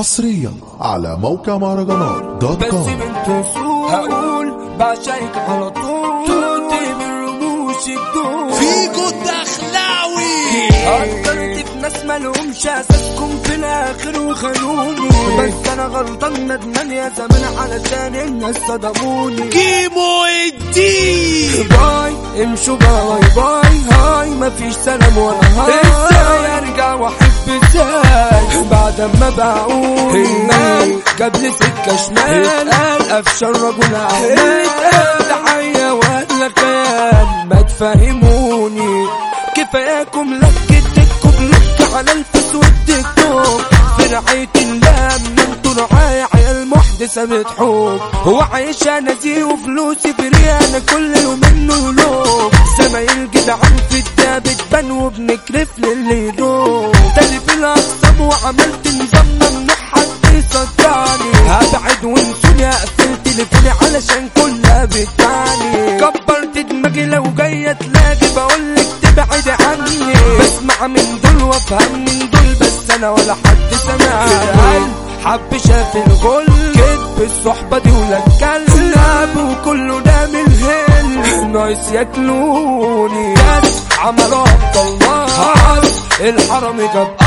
حصريا على موقع مهرجانات dot بس com. بنت سوق هقول بعشقك على طول. توتي من رموش الدول فيجو الدخلاوي قدرت في ناس مالهمش أساسكم في الآخر وخانوني بس أنا غلطان ندمان يا زمان علشان الناس صدموني. كيمو الدين bye امشوا bye bye. hi مفيش سلام ولا hi. إزاي ارجع واحب إزاي بعد ما المال جاب لي سكة شمال. قال افشل رجل اعمال تحيه ولا خيال ما تفهموني. كفاياكم لكتكم. بلك على الفيس والتيك في رعاية الله من أنتوا رعاية عيال محدثة بتحوك هو عايشة نزيه وفلوسي بريانة. كل يوم منه يلوك زمايل جدعان بتبان وبنكرف للي يدوك تاني في الأقسام وعملت نظام ممنوع حد يصدعني هبعد وانسوني اقفل تليفوني علشان كلها بتعني كبرت دماغي لو جاية تلاقي بقولك تبعد عني. بسمع من دول وافهم من دول بس أنا ولا حد سمعني. حب شاف الغل. كدب الصحبة دي ولا الكلاب وكله ده من الهل نايس ياكلوني الله الحرم جاب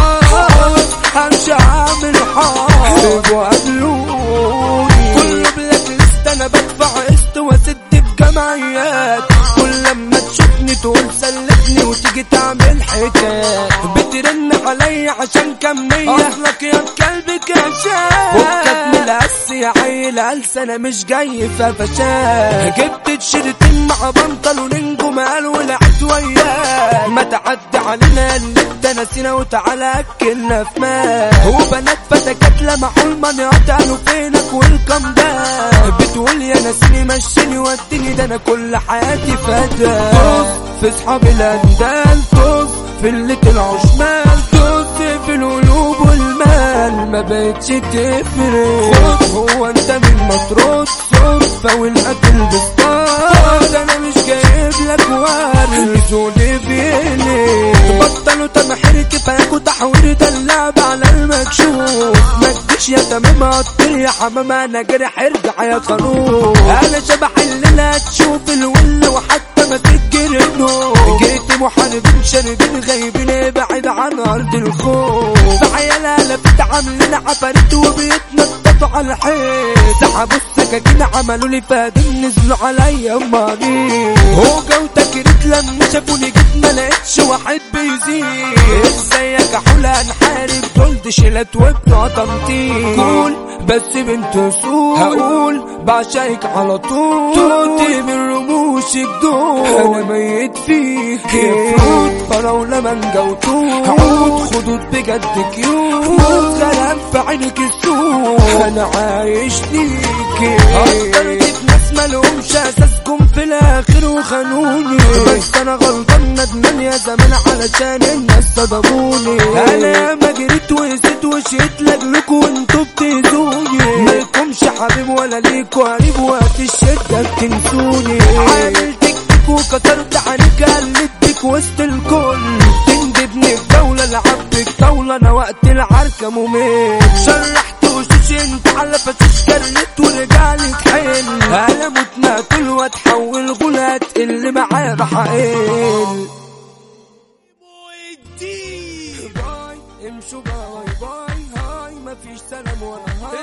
تعمل حكايات بترن عليا عشان كمية اصلك يا كلب كشاف فكك من القس يا عيل قلس أنا مش جاي في فشاف جبت تيشيرتين مع بنطلونين جمال ولعت وياك ما تعدي علينا اللي نسينا وتعالى أكلنا في مال. وبنات فتكات لمعوا المنيات قالوا فينك والكم ده. ناسيني مشيني وديني ده أنا كل حياتي فدا طز في صحابي الأندال طز في اللي طلعوا شمال طز في القلوب والمال. ما بقتش تفرق. هو أنت من مطرود صدفة والاكل بسطاد أنا مش جايب لك وارد زولي بيلي بطلوا تمحير كفاياكوا تحوير ده اللعب على المكشوف. يا تمام قطر يا حمام أنا جرح ارجع يا قانون. أنا شبح الليلة هتشوف الول وحتى ما تتجرنوا جيت محاربين شاربين غايبين ابعد عن أرض الخوف. في عيالها لفت عاملين عفاريت وبيتنططوا على الحيط. سحبوا السكاكين عملوا لي فادين نزلوا عليا مريض هوجة وتكريت لما شافوني جيت ما لقيتش واحد بيزيد. ازيك يا حولة دي شيلات وبتوع تنطيط قول. بس بنت سوق هقول. بعشقك على طول. توتي. من رموش الدول أنا ميت فيك. يفوت فراولة مانجا وتوت عود خدود بجد كيوت موت غلام في عينك السوق أنا عايش ليكي في ناس مالهمش أساسكم في الآخر وخانوني. بس أنا غلطان ندمان يا زمان علشان الناس صدموني. أنا ما جريت وقست وشيت لاجلكوا وانتوا بتأذوني مالكمش حبيب ولا ليكوا قريب وقت الشدة بتنسوني. عامل تك تك وكسرت عنك قلت بيك وسط الكل تندبني في دولة لعبك طاولة أنا وقت العركة ممل شرحت وشوش انت على فتش كرنت ورجعلي تحل انا متنا كل واتحول غلات اللي معايا راح هاي مفيش سلام ولا